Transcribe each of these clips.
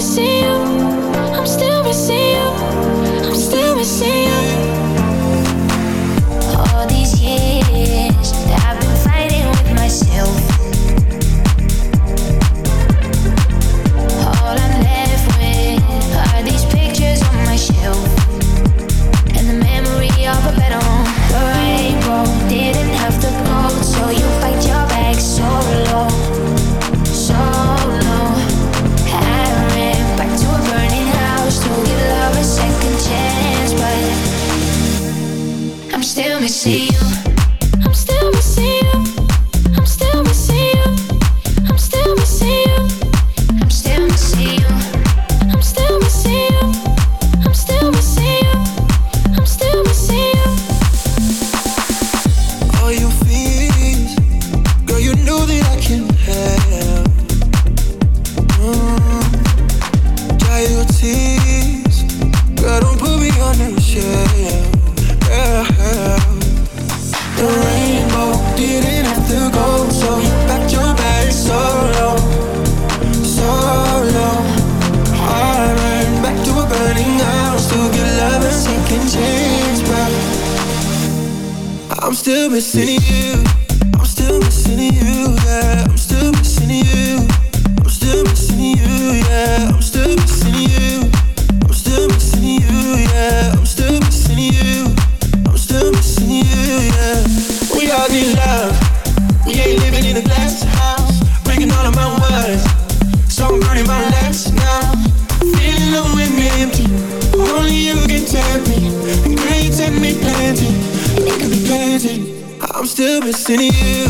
still missing you. I'm still missing. confusing. I'm still missing you.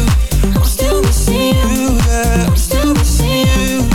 I'm still missing you. Yeah. I'm still missing you.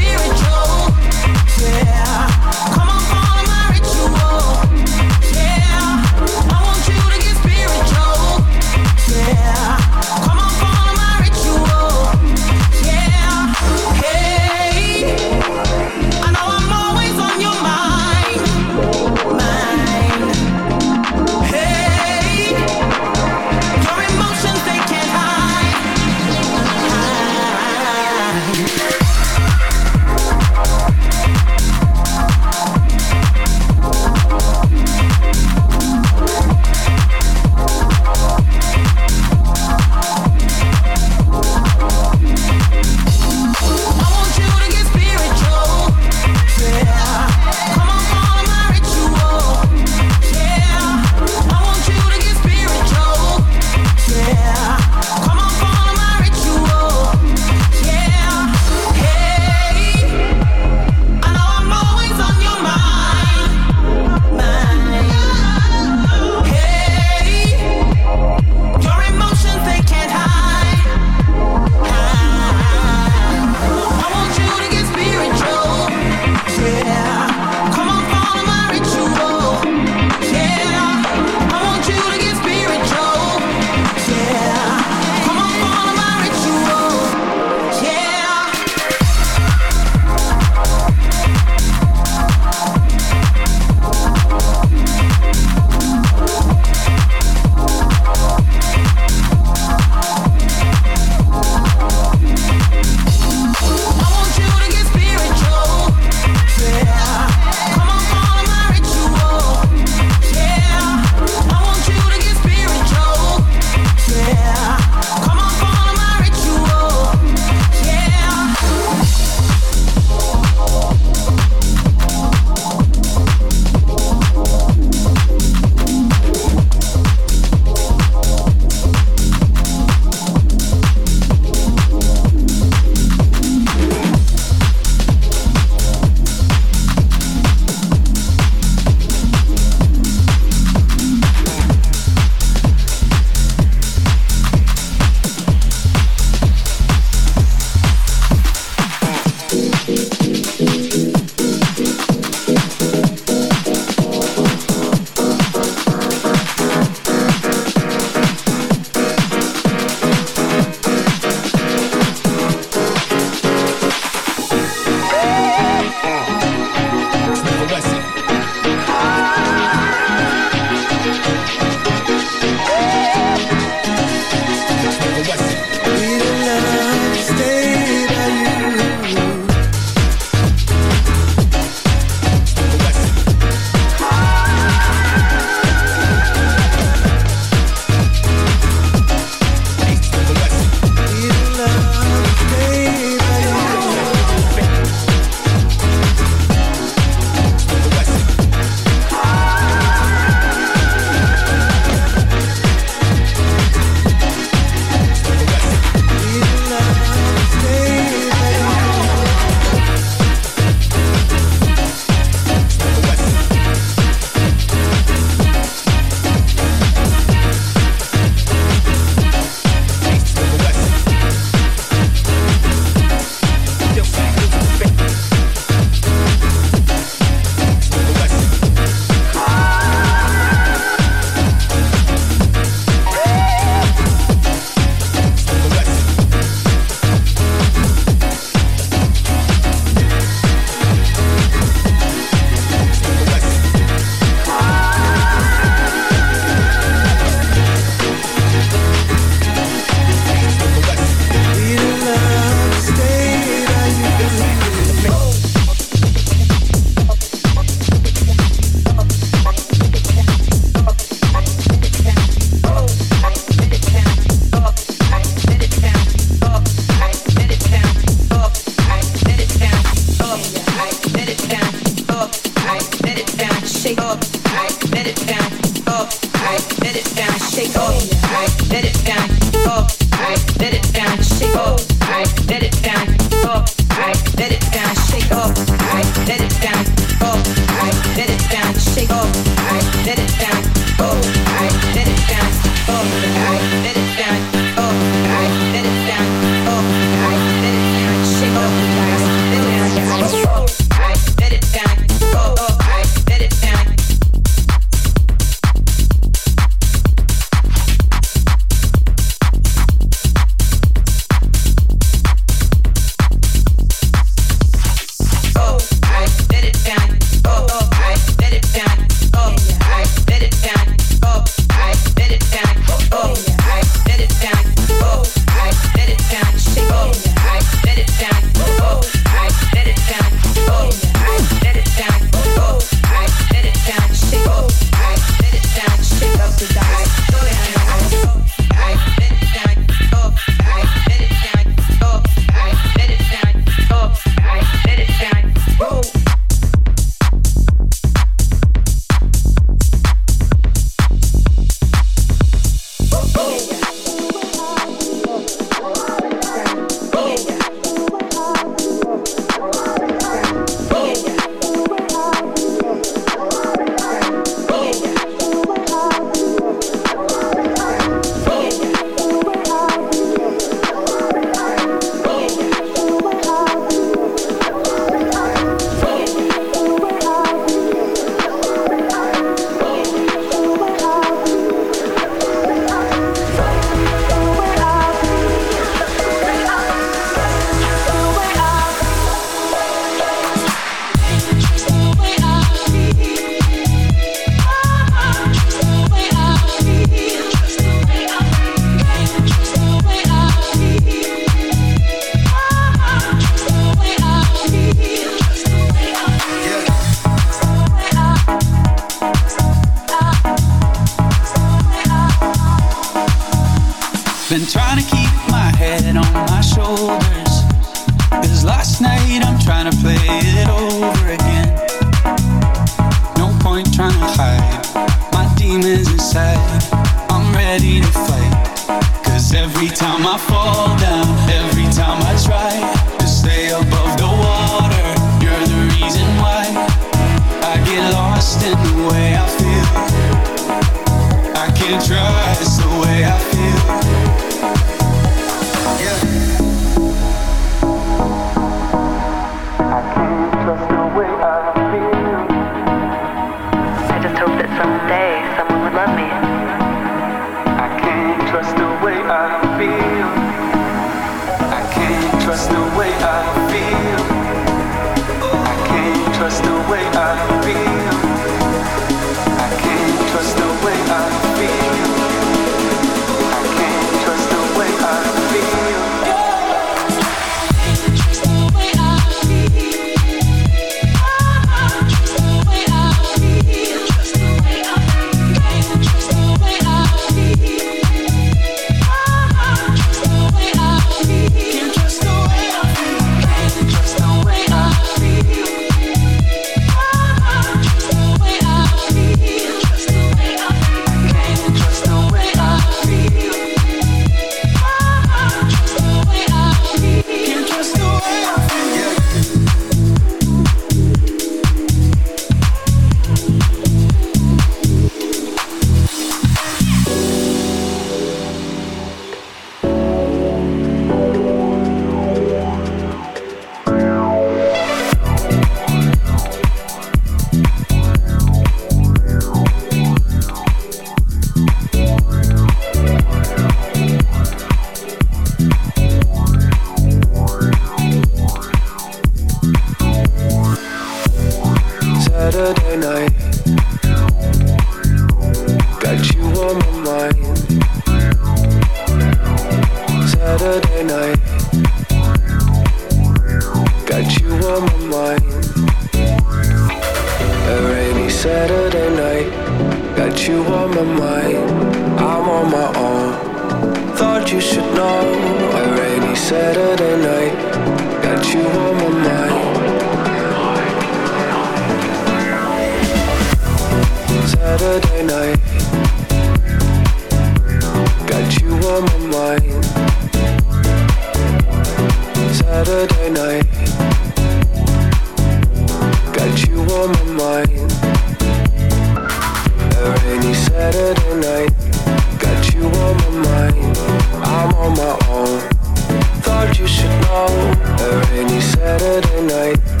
A rainy Saturday night.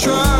try.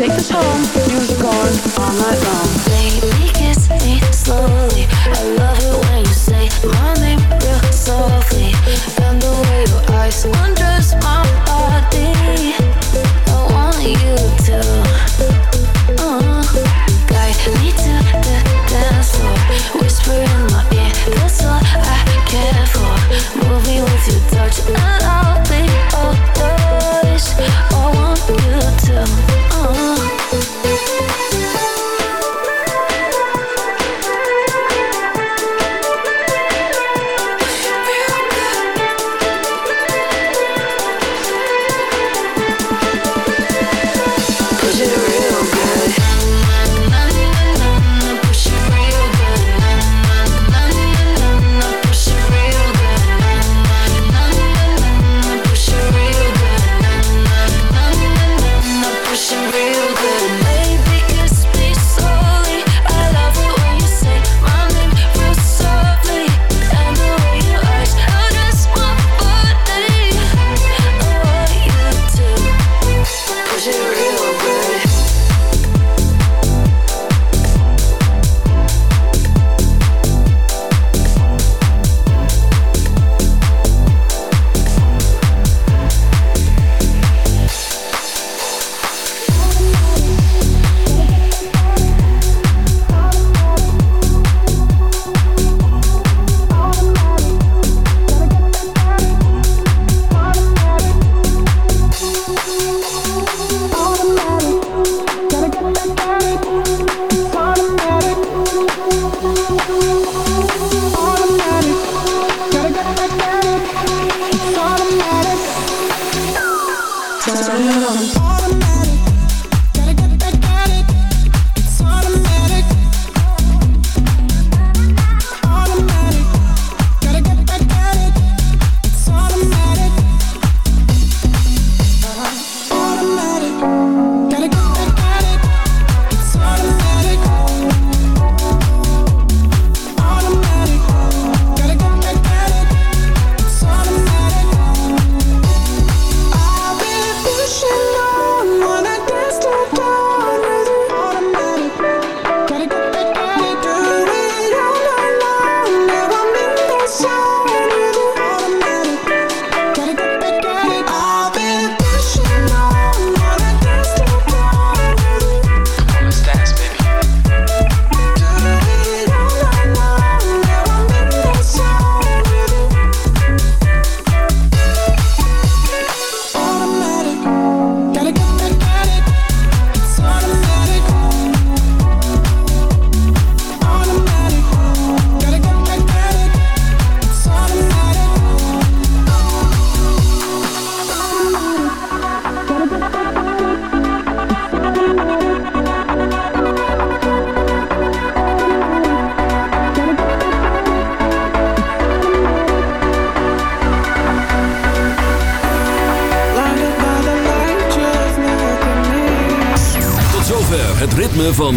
take this home, you was gone all night long. Baby, kiss me slowly. I love it when you say my name real softly. And the way your eyes wander.